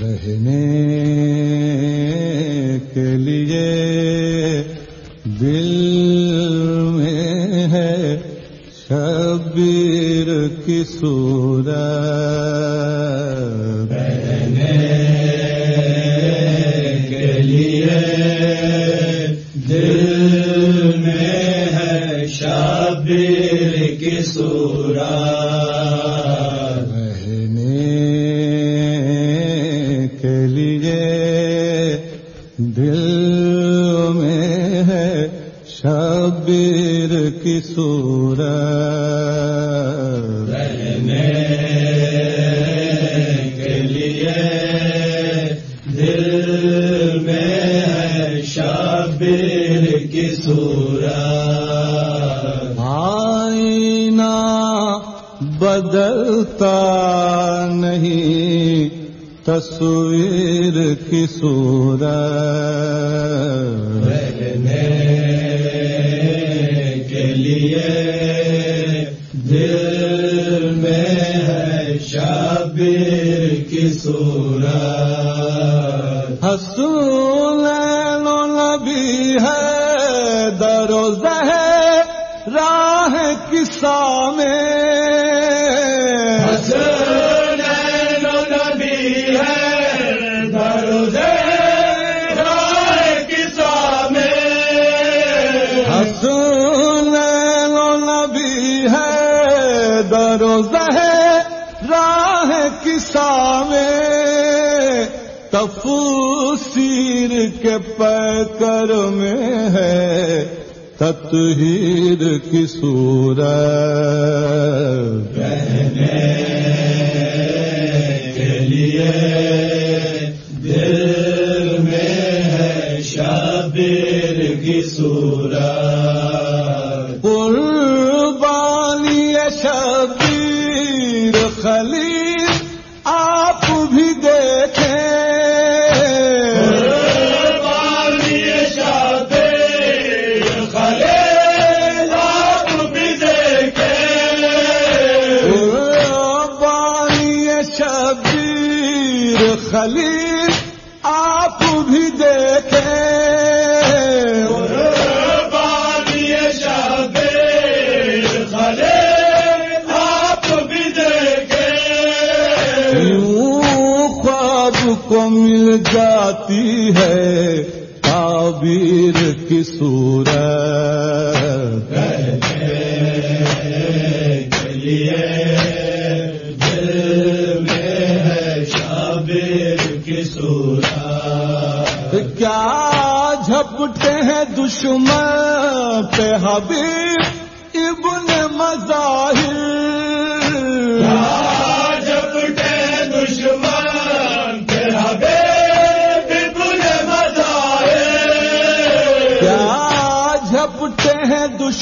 رہنے کے لیے کی صورت کے لیے دل میں ہے شبیر کی صورت آئینہ بدلتا نہیں، تصویر کی صورت۔ شبیر کی صورت؟ حسول نبی ہے دروز ہے راہ کسا میں۔ حسن نبی ہے رائے کسا میں۔ حسول نبی ہے دروز ہے راہ کسا میں تفسیر کے پیکر میں ہے تطہیر کی سورت خلیل آپ بھی دیکھیں۔ خلیل جاتی ہے تعبیر کی صورت۔ میں ہے شابیر کیا جھپٹے ہیں دشمن پہ حبیب؟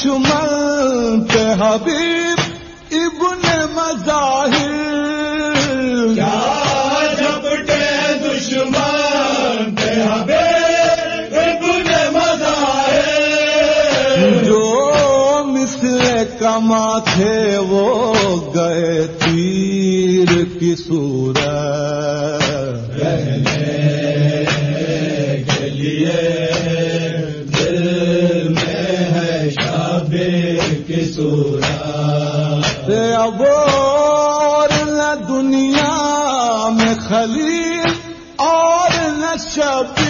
دشمن پہ حبیب ابن مظاہر۔ کیا دشمن جو مثل کما تھے وہ گئے تیر کی صورت۔ لیے اور نہ دنیا میں خلیل اور نہ شب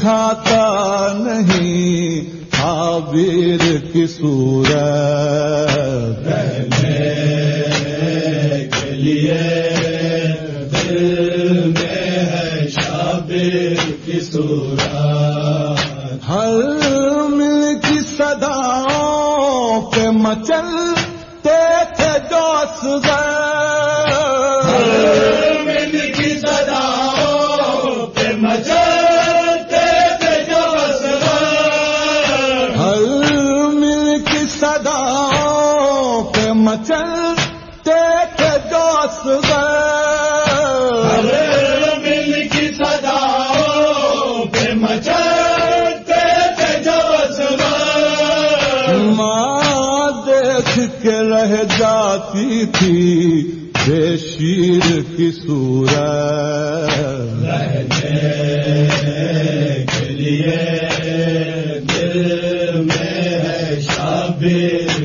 دکھاتا نہیں عابر کی صورت۔ رہنے کے لیے دل میں ہے شابیر کی صورت ہر مل کی صداؤں پہ مچلتے تھے دوست من مچلتے تھے دوست کی سداؤ پہ مچلتے تھے ماں دیکھ کے رہ جاتی تھی، بے شیر کی سورج دل میں ہے شابیر۔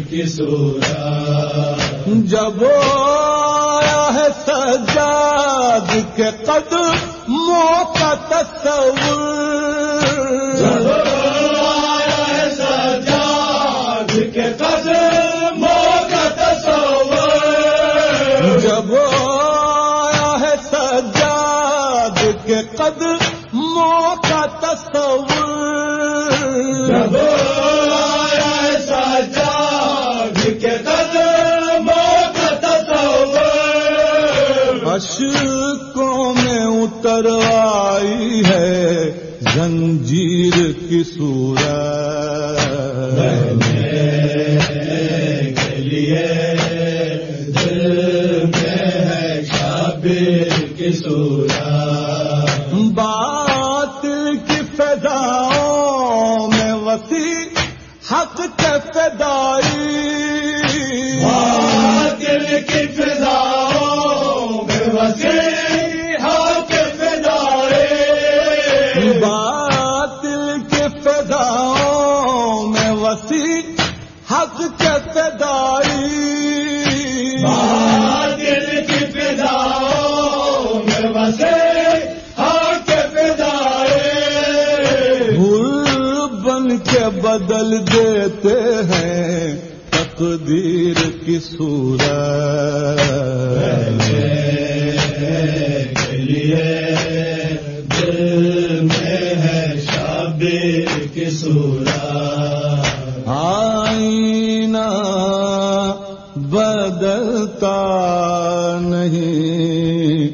جب آیا ہے سجاد کے قدموں کا تصور کی صورت۔ کے لیے دل میں ہے کی صورت کی فضاؤں میں وسیع، حق کے فدائی وسیع حق کے دل کی میں حق فضائے بھول بن کے بدل دیتے ہیں تقدیر کی صورت۔ کے دل میں ہے شابیر کی صورت۔ آئینہ بدلتا نہیں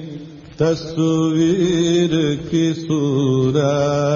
تصویر کی صورت